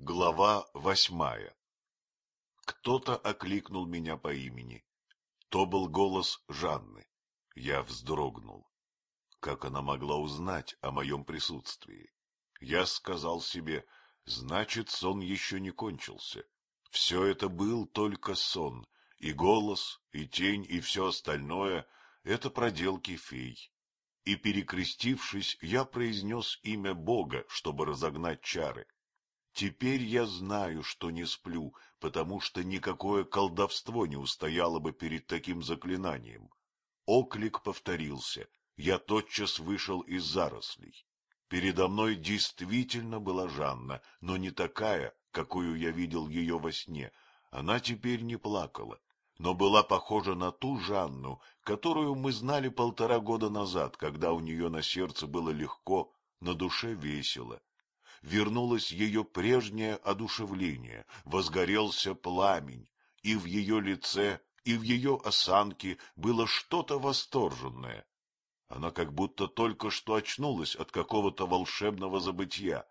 Глава восьмая Кто-то окликнул меня по имени. То был голос Жанны. Я вздрогнул. Как она могла узнать о моем присутствии? Я сказал себе, значит, сон еще не кончился. Все это был только сон, и голос, и тень, и все остальное — это проделки фей. И, перекрестившись, я произнес имя Бога, чтобы разогнать чары. Теперь я знаю, что не сплю, потому что никакое колдовство не устояло бы перед таким заклинанием. Оклик повторился. Я тотчас вышел из зарослей. Передо мной действительно была Жанна, но не такая, какую я видел ее во сне. Она теперь не плакала, но была похожа на ту Жанну, которую мы знали полтора года назад, когда у нее на сердце было легко, на душе весело вернулось ее прежнее одушевление, возгорелся пламень, и в ее лице, и в ее осанке было что-то восторженное. Она как будто только что очнулась от какого-то волшебного забытья.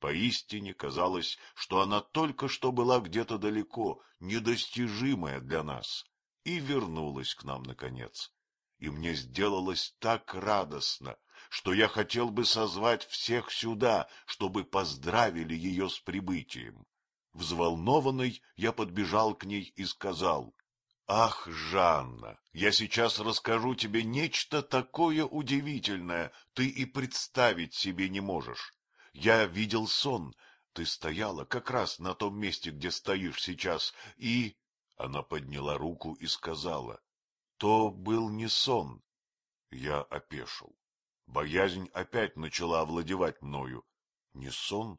Поистине казалось, что она только что была где-то далеко, недостижимая для нас, и вернулась к нам наконец. И мне сделалось так радостно, что я хотел бы созвать всех сюда, чтобы поздравили ее с прибытием. Взволнованный я подбежал к ней и сказал, — Ах, Жанна, я сейчас расскажу тебе нечто такое удивительное, ты и представить себе не можешь. Я видел сон, ты стояла как раз на том месте, где стоишь сейчас, и... Она подняла руку и сказала, — То был не сон. Я опешил. Боязнь опять начала овладевать мною. Не сон?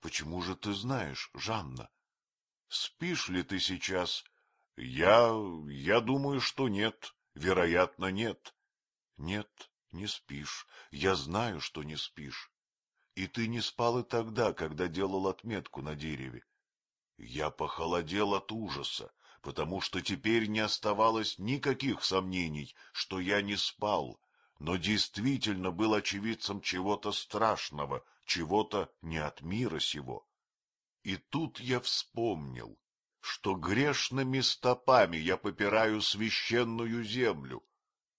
Почему же ты знаешь, Жанна? Спишь ли ты сейчас? Я... я думаю, что нет. Вероятно, нет. Нет, не спишь. Я знаю, что не спишь. И ты не спал и тогда, когда делал отметку на дереве. Я похолодел от ужаса, потому что теперь не оставалось никаких сомнений, что я не спал, но действительно был очевидцем чего-то страшного, чего-то не от мира сего. И тут я вспомнил, что грешными стопами я попираю священную землю,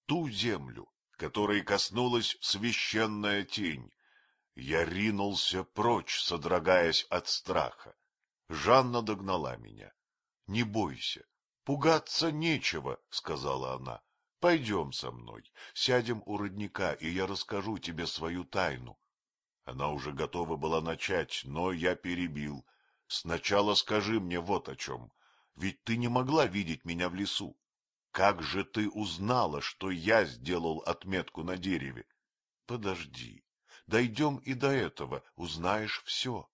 ту землю, которой коснулась священная тень. Я ринулся прочь, содрогаясь от страха. Жанна догнала меня. — Не бойся, пугаться нечего, — сказала она. Пойдем со мной, сядем у родника, и я расскажу тебе свою тайну. Она уже готова была начать, но я перебил. Сначала скажи мне вот о чем. Ведь ты не могла видеть меня в лесу. Как же ты узнала, что я сделал отметку на дереве? Подожди, дойдем и до этого, узнаешь все.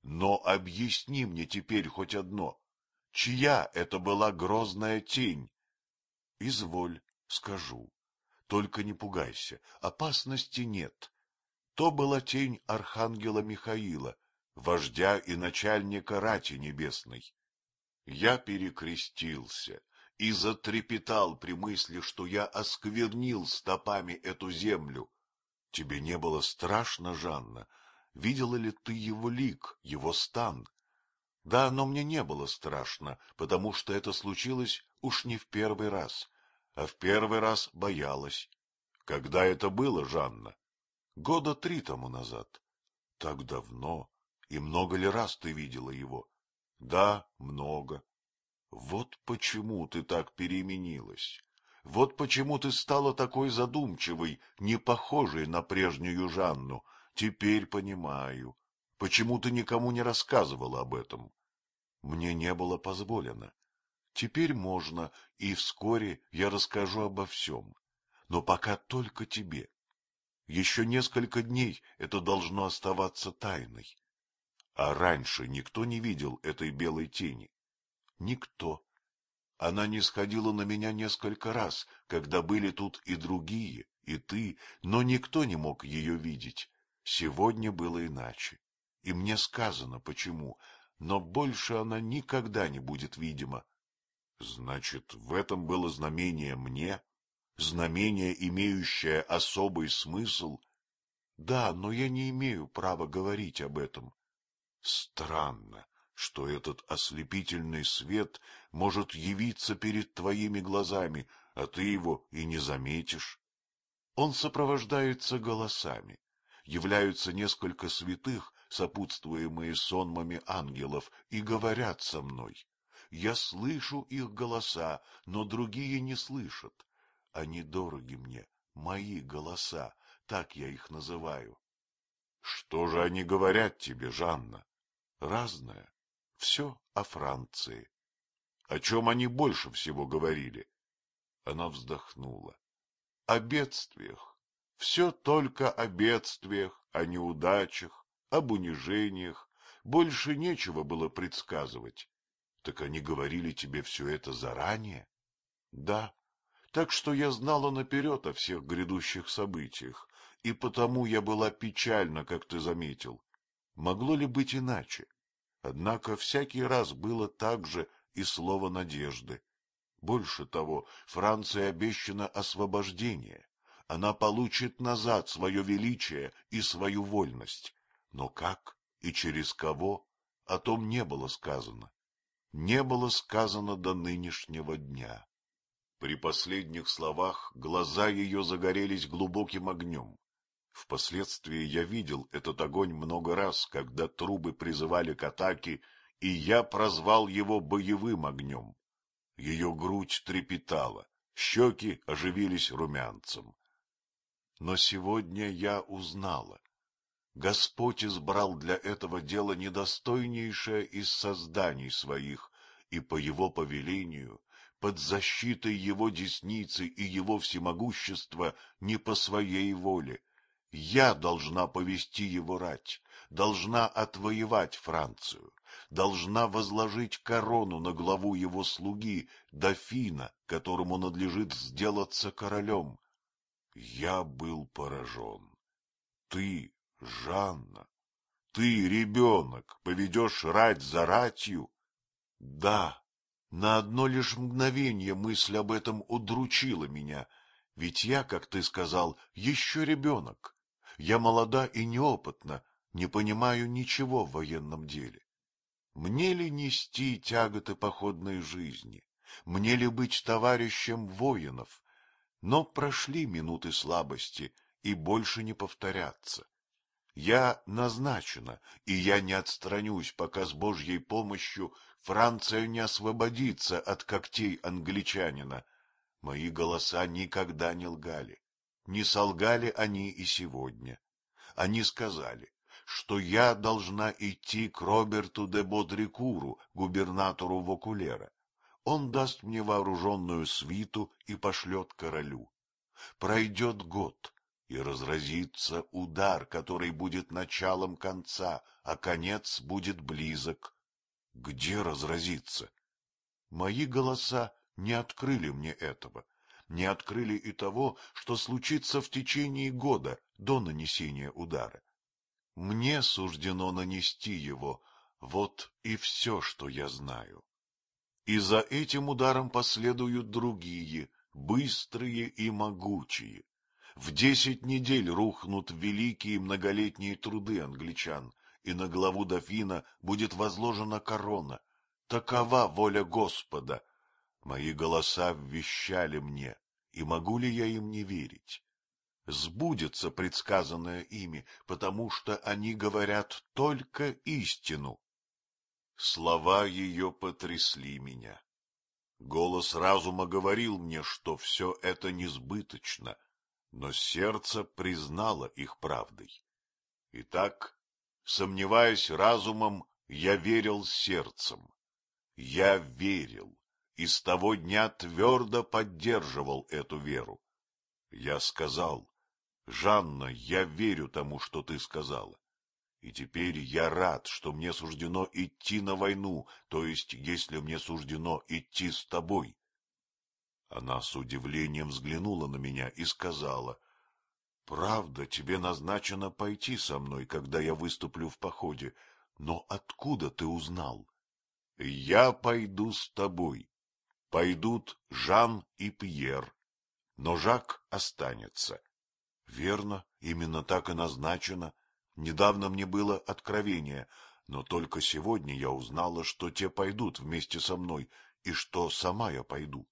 Но объясни мне теперь хоть одно. Чья это была грозная тень? Изволь, Скажу. Только не пугайся, опасности нет. То была тень архангела Михаила, вождя и начальника рати небесной. Я перекрестился и затрепетал при мысли, что я осквернил стопами эту землю. Тебе не было страшно, Жанна? Видела ли ты его лик, его стан? Да, но мне не было страшно, потому что это случилось уж не в первый раз а в первый раз боялась. Когда это было, Жанна? Года три тому назад. Так давно. И много ли раз ты видела его? Да, много. Вот почему ты так переменилась. Вот почему ты стала такой задумчивой, не похожей на прежнюю Жанну. Теперь понимаю. Почему ты никому не рассказывала об этом? Мне не было позволено. Теперь можно, и вскоре я расскажу обо всем. Но пока только тебе. Еще несколько дней это должно оставаться тайной. А раньше никто не видел этой белой тени. Никто. Она не сходила на меня несколько раз, когда были тут и другие, и ты, но никто не мог ее видеть. Сегодня было иначе. И мне сказано, почему, но больше она никогда не будет видима. Значит, в этом было знамение мне, знамение, имеющее особый смысл? Да, но я не имею права говорить об этом. Странно, что этот ослепительный свет может явиться перед твоими глазами, а ты его и не заметишь. Он сопровождается голосами. Являются несколько святых, сопутствуемые сонмами ангелов, и говорят со мной. Я слышу их голоса, но другие не слышат. Они дороги мне, мои голоса, так я их называю. Что же они говорят тебе, Жанна? Разное. Все о Франции. О чем они больше всего говорили? Она вздохнула. О бедствиях. Все только о бедствиях, о неудачах, об унижениях. Больше нечего было предсказывать. Так они говорили тебе все это заранее? Да. Так что я знала наперед о всех грядущих событиях, и потому я была печальна, как ты заметил. Могло ли быть иначе? Однако всякий раз было так же и слово надежды. Больше того, Франции обещано освобождение. Она получит назад свое величие и свою вольность. Но как и через кого, о том не было сказано. Не было сказано до нынешнего дня. При последних словах глаза ее загорелись глубоким огнем. Впоследствии я видел этот огонь много раз, когда трубы призывали к атаке, и я прозвал его боевым огнем. Ее грудь трепетала, щеки оживились румянцем. Но сегодня я узнала. Господь избрал для этого дела недостойнейшее из созданий своих, и по его повелению, под защитой его десницы и его всемогущества, не по своей воле, я должна повести его рать, должна отвоевать Францию, должна возложить корону на главу его слуги, дофина, которому надлежит сделаться королем. Я был поражен. Ты, Жанна, ты, ребенок, поведешь рать за ратью? Да, на одно лишь мгновение мысль об этом удручила меня, ведь я, как ты сказал, еще ребенок. Я молода и неопытна, не понимаю ничего в военном деле. Мне ли нести тяготы походной жизни? Мне ли быть товарищем воинов? Но прошли минуты слабости и больше не повторятся. Я назначена, и я не отстранюсь, пока с Божьей помощью Франция не освободится от когтей англичанина. Мои голоса никогда не лгали. Не солгали они и сегодня. Они сказали, что я должна идти к Роберту де Бодрикуру, губернатору Вокулера. Он даст мне вооруженную свиту и пошлет королю. Пройдет год, и разразится удар, который будет началом конца, а конец будет близок. Где разразится? Мои голоса не открыли мне этого не открыли и того, что случится в течение года до нанесения удара. Мне суждено нанести его, вот и все, что я знаю. И за этим ударом последуют другие, быстрые и могучие. В десять недель рухнут великие многолетние труды англичан, и на главу дофина будет возложена корона. Такова воля Господа, Мои голоса вещали мне, и могу ли я им не верить? Сбудется предсказанное ими, потому что они говорят только истину. Слова ее потрясли меня. Голос разума говорил мне, что все это несбыточно, но сердце признало их правдой. Итак, сомневаясь разумом, я верил сердцем. Я верил и с того дня твердо поддерживал эту веру. Я сказал, Жанна, я верю тому, что ты сказала. И теперь я рад, что мне суждено идти на войну, то есть, если мне суждено идти с тобой. Она с удивлением взглянула на меня и сказала, — Правда, тебе назначено пойти со мной, когда я выступлю в походе, но откуда ты узнал? — Я пойду с тобой, Пойдут Жан и Пьер, но Жак останется. Верно, именно так и назначено. Недавно мне было откровение. Но только сегодня я узнала, что те пойдут вместе со мной, и что сама я пойду.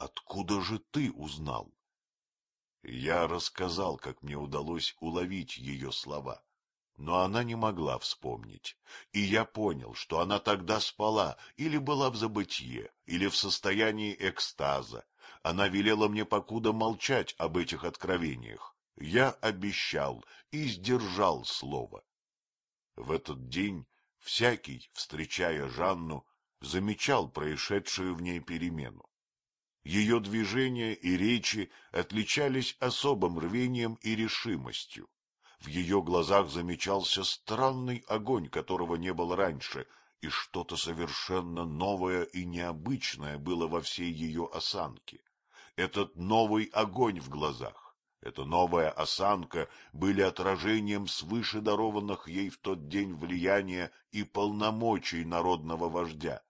Откуда же ты узнал? Я рассказал, как мне удалось уловить ее слова, но она не могла вспомнить, и я понял, что она тогда спала или была в забытье, или в состоянии экстаза. Она велела мне покуда молчать об этих откровениях. Я обещал и сдержал слово. В этот день всякий, встречая Жанну, замечал происшедшую в ней перемену. Ее движения и речи отличались особым рвением и решимостью. В ее глазах замечался странный огонь, которого не было раньше, и что-то совершенно новое и необычное было во всей ее осанке. Этот новый огонь в глазах, эта новая осанка были отражением свыше дарованных ей в тот день влияния и полномочий народного вождя.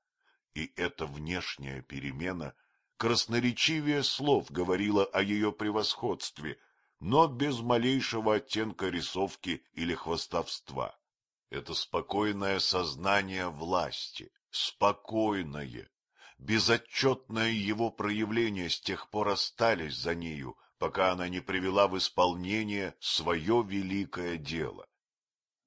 И эта внешняя перемена — красноречивее слов говорила о ее превосходстве, но без малейшего оттенка рисовки или хвостовства. Это спокойное сознание власти, спокойное, безотчетное его проявление с тех пор остались за нею, пока она не привела в исполнение свое великое дело.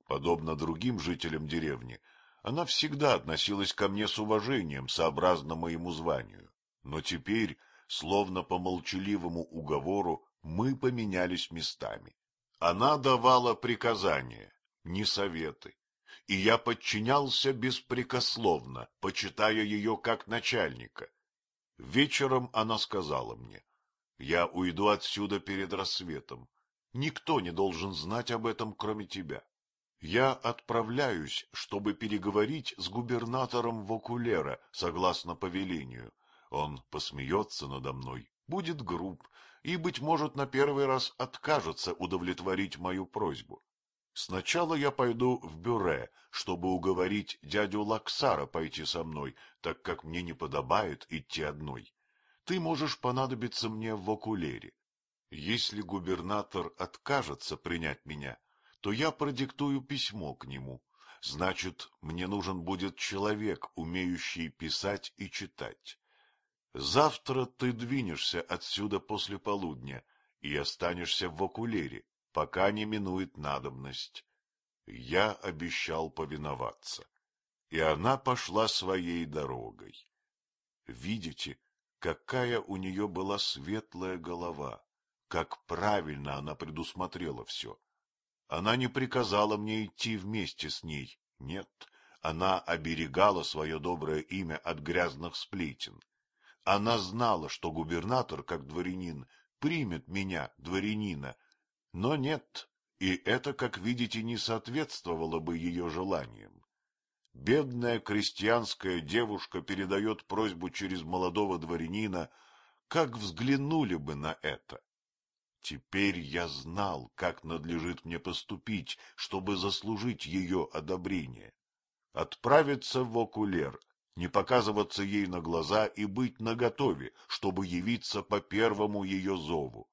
Подобно другим жителям деревни, она всегда относилась ко мне с уважением, сообразно моему званию. Но теперь, словно по молчаливому уговору, мы поменялись местами. Она давала приказания, не советы, и я подчинялся беспрекословно, почитая ее как начальника. Вечером она сказала мне, я уйду отсюда перед рассветом. Никто не должен знать об этом, кроме тебя. Я отправляюсь, чтобы переговорить с губернатором Вокулера, согласно повелению, он посмеется надо мной, будет груб и, быть может, на первый раз откажется удовлетворить мою просьбу. Сначала я пойду в бюре, чтобы уговорить дядю Лаксара пойти со мной, так как мне не подобает идти одной. Ты можешь понадобиться мне в окулере. Если губернатор откажется принять меня, то я продиктую письмо к нему. Значит, мне нужен будет человек, умеющий писать и читать. Завтра ты двинешься отсюда после полудня и останешься в окулере, пока не минует надобность. Я обещал повиноваться, и она пошла своей дорогой. Видите, какая у нее была светлая голова, как правильно она предусмотрела все. Она не приказала мне идти вместе с ней, нет, она оберегала свое доброе имя от грязных сплетен. Она знала, что губернатор, как дворянин, примет меня, дворянина, но нет, и это, как видите, не соответствовало бы ее желаниям. Бедная крестьянская девушка передает просьбу через молодого дворянина, как взглянули бы на это. Теперь я знал, как надлежит мне поступить, чтобы заслужить ее одобрение. Отправиться в окулер — не показываться ей на глаза и быть наготове, чтобы явиться по первому ее зову.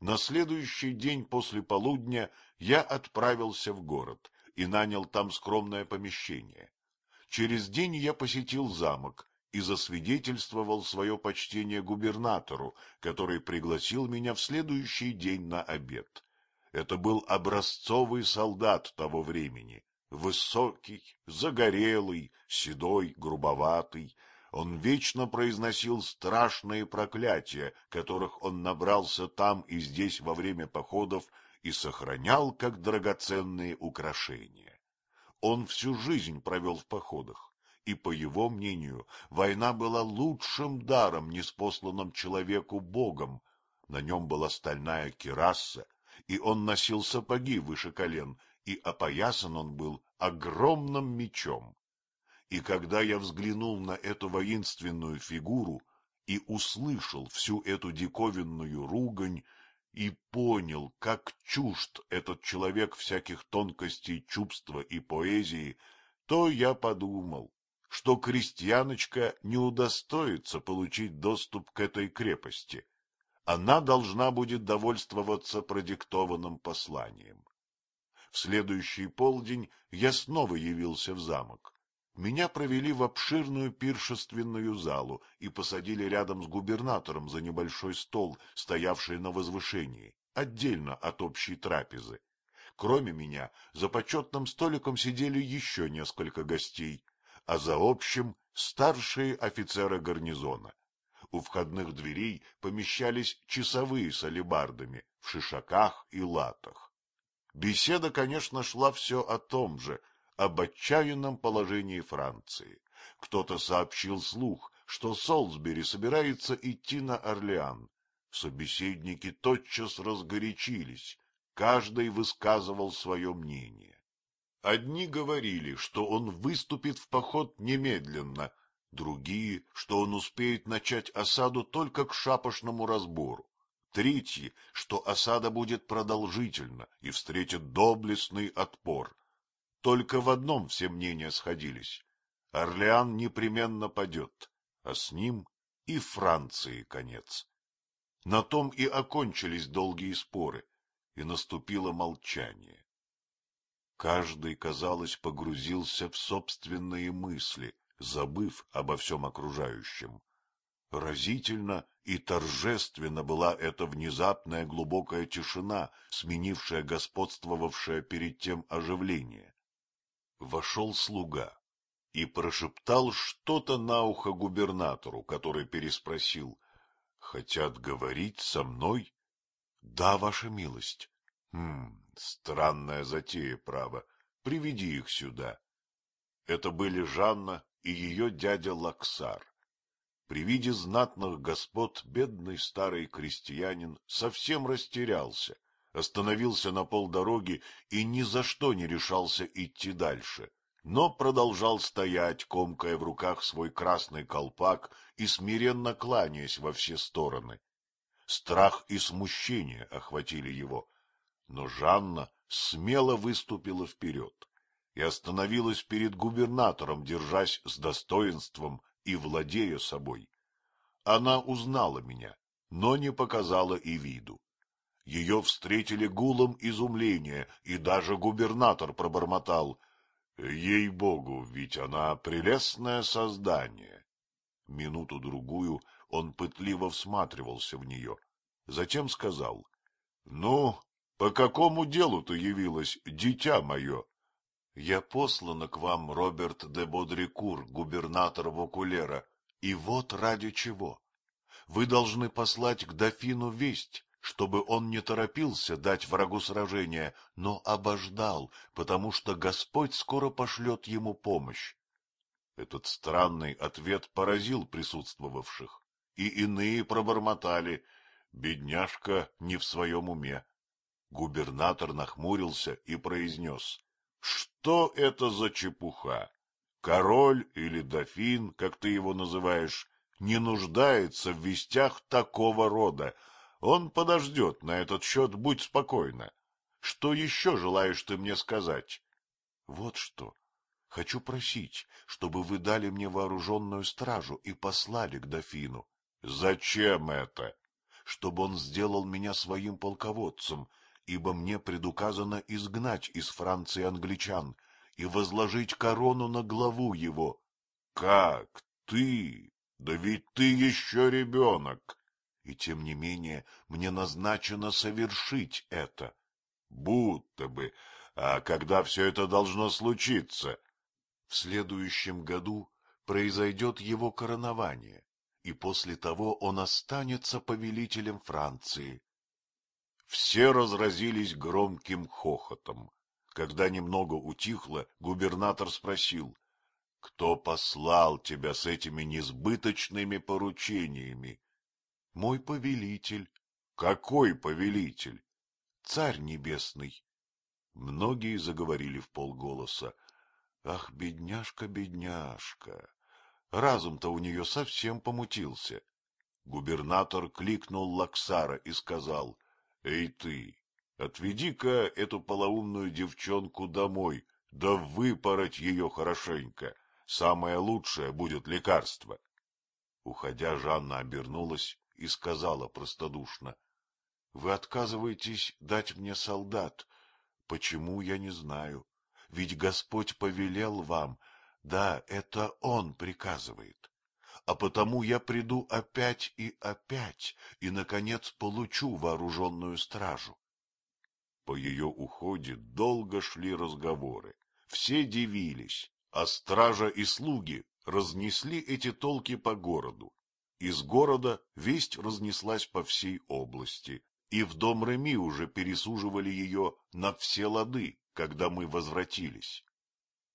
На следующий день после полудня я отправился в город и нанял там скромное помещение. Через день я посетил замок и засвидетельствовал свое почтение губернатору, который пригласил меня в следующий день на обед. Это был образцовый солдат того времени, Высокий, загорелый, седой, грубоватый, он вечно произносил страшные проклятия, которых он набрался там и здесь во время походов и сохранял как драгоценные украшения. Он всю жизнь провел в походах, и, по его мнению, война была лучшим даром, неспосланным человеку Богом. На нем была стальная кираса, и он носил сапоги выше колен и опоясан он был огромным мечом. И когда я взглянул на эту воинственную фигуру и услышал всю эту диковинную ругань, и понял, как чужд этот человек всяких тонкостей чувства и поэзии, то я подумал, что крестьяночка не удостоится получить доступ к этой крепости. Она должна будет довольствоваться продиктованным посланием. В следующий полдень я снова явился в замок. Меня провели в обширную пиршественную залу и посадили рядом с губернатором за небольшой стол, стоявший на возвышении, отдельно от общей трапезы. Кроме меня, за почетным столиком сидели еще несколько гостей, а за общим — старшие офицеры гарнизона. У входных дверей помещались часовые с алебардами в шишаках и латах. Беседа, конечно, шла все о том же — об отчаянном положении Франции. Кто-то сообщил слух, что Солсбери собирается идти на Орлеан. Собеседники тотчас разгорячились, каждый высказывал свое мнение. Одни говорили, что он выступит в поход немедленно, другие, что он успеет начать осаду только к шапошному разбору, третьи, что осада будет продолжительна и встретит доблестный отпор, только в одном все мнения сходились. Орлеан непременно падет, а с ним и Франции конец. На том и окончились долгие споры, и наступило молчание. Каждый, казалось, погрузился в собственные мысли, забыв обо всем окружающем. Разительно и торжественно была эта внезапная глубокая тишина, сменившая господствовавшее перед тем оживление вошел слуга и прошептал что-то на ухо губернатору, который переспросил. — Хотят говорить со мной? — Да, ваша милость. — Хм, странная затея, право. Приведи их сюда. Это были Жанна и ее дядя Лаксар. При виде знатных господ бедный старый крестьянин совсем растерялся остановился на полдороги и ни за что не решался идти дальше, но продолжал стоять, комкая в руках свой красный колпак и смиренно кланяясь во все стороны. Страх и смущение охватили его, но Жанна смело выступила вперед и остановилась перед губернатором, держась с достоинством и владея собой. Она узнала меня, но не показала и виду. Ее встретили гулом изумления, и даже губернатор пробормотал. Ей-богу, ведь она прелестное создание. Минуту-другую он пытливо всматривался в нее. Затем сказал. — Ну, по какому делу ты явилась, дитя мое? — Я послана к вам, Роберт де Бодрикур, губернатор Вокулера, и вот ради чего. Вы должны послать к дофину весть, чтобы он не торопился дать врагу сражение, но обождал, потому что Господь скоро пошлет ему помощь. Этот странный ответ поразил присутствовавших, и иные пробормотали, бедняжка не в своем уме. Губернатор нахмурился и произнес, что это за чепуха? Король или дофин, как ты его называешь, не нуждается в вестях такого рода, он подождет на этот счет, будь спокойна. Что еще желаешь ты мне сказать? Вот что. Хочу просить, чтобы вы дали мне вооруженную стражу и послали к дофину. Зачем это? Чтобы он сделал меня своим полководцем, ибо мне предуказано изгнать из Франции англичан и возложить корону на главу его. Как ты? Да ведь ты еще ребенок и тем не менее мне назначено совершить это. Будто бы. А когда все это должно случиться? В следующем году произойдет его коронование, и после того он останется повелителем Франции. Все разразились громким хохотом. Когда немного утихло, губернатор спросил, — Кто послал тебя с этими несбыточными поручениями? Мой повелитель. Какой повелитель? Царь небесный. Многие заговорили в полголоса. Ах, бедняжка, бедняжка! Разум-то у нее совсем помутился. Губернатор кликнул Лаксара и сказал, — Эй ты, отведи-ка эту полоумную девчонку домой, да выпороть ее хорошенько. Самое лучшее будет лекарство. Уходя, Жанна обернулась и сказала простодушно. — Вы отказываетесь дать мне солдат. Почему, я не знаю. Ведь Господь повелел вам, да, это Он приказывает. А потому я приду опять и опять, и, наконец, получу вооруженную стражу. По ее уходе долго шли разговоры. Все дивились, а стража и слуги разнесли эти толки по городу. Из города весть разнеслась по всей области, и в дом Реми уже пересуживали ее на все лады, когда мы возвратились.